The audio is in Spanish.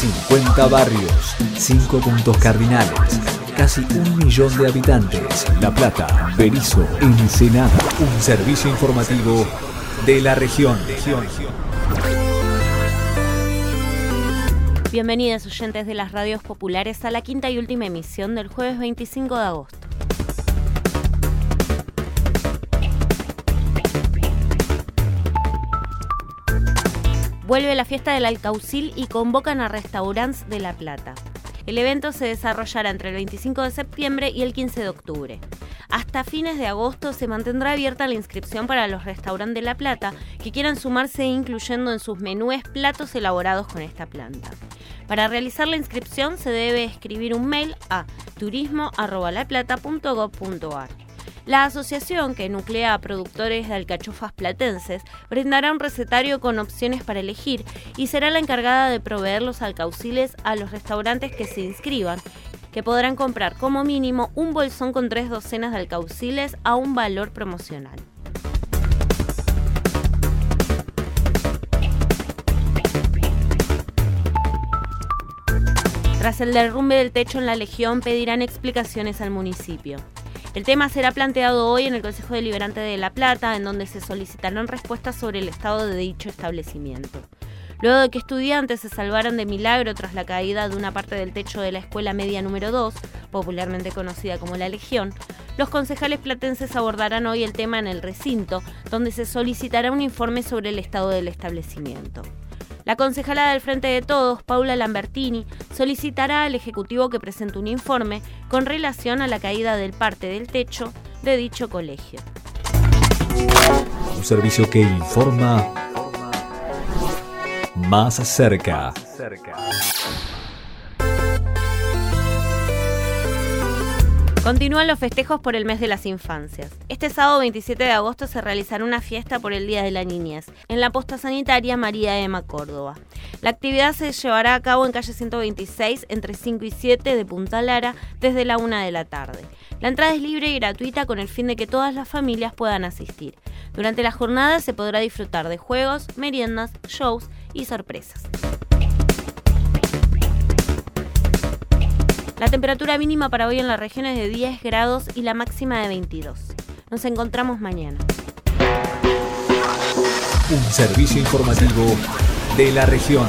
50 barrios, 5 puntos cardinales, casi un millón de habitantes. La Plata, Berizo, Ensenada. Un servicio informativo de la región. Bienvenidos oyentes de las radios populares a la quinta y última emisión del jueves 25 de agosto. Vuelve la fiesta del Alcaucil y convocan a restaurantes de La Plata. El evento se desarrollará entre el 25 de septiembre y el 15 de octubre. Hasta fines de agosto se mantendrá abierta la inscripción para los restaurantes de La Plata que quieran sumarse incluyendo en sus menúes platos elaborados con esta planta. Para realizar la inscripción se debe escribir un mail a turismo.laplata.gov.ar. La asociación, que nuclea a productores de alcachofas platenses, brindará un recetario con opciones para elegir y será la encargada de proveer los alcauciles a los restaurantes que se inscriban, que podrán comprar como mínimo un bolsón con tres docenas de alcauciles a un valor promocional. Tras el derrumbe del techo en la Legión, pedirán explicaciones al municipio. El tema será planteado hoy en el Consejo Deliberante de La Plata, en donde se solicitarán respuestas sobre el estado de dicho establecimiento. Luego de que estudiantes se salvaran de milagro tras la caída de una parte del techo de la escuela media número 2, popularmente conocida como la Legión, los concejales platenses abordarán hoy el tema en el recinto, donde se solicitará un informe sobre el estado del establecimiento. La concejala del Frente de Todos, Paula Lambertini, solicitará al Ejecutivo que presente un informe con relación a la caída del parte del techo de dicho colegio. Un servicio que informa más cerca. Continúan los festejos por el mes de las infancias. Este sábado 27 de agosto se realizará una fiesta por el Día de la Niñez en la posta sanitaria María Emma Córdoba. La actividad se llevará a cabo en calle 126 entre 5 y 7 de Punta Lara desde la 1 de la tarde. La entrada es libre y gratuita con el fin de que todas las familias puedan asistir. Durante la jornada se podrá disfrutar de juegos, meriendas, shows y sorpresas. La temperatura mínima para hoy en la región es de 10 grados y la máxima de 22. Nos encontramos mañana. Un servicio informativo de la región.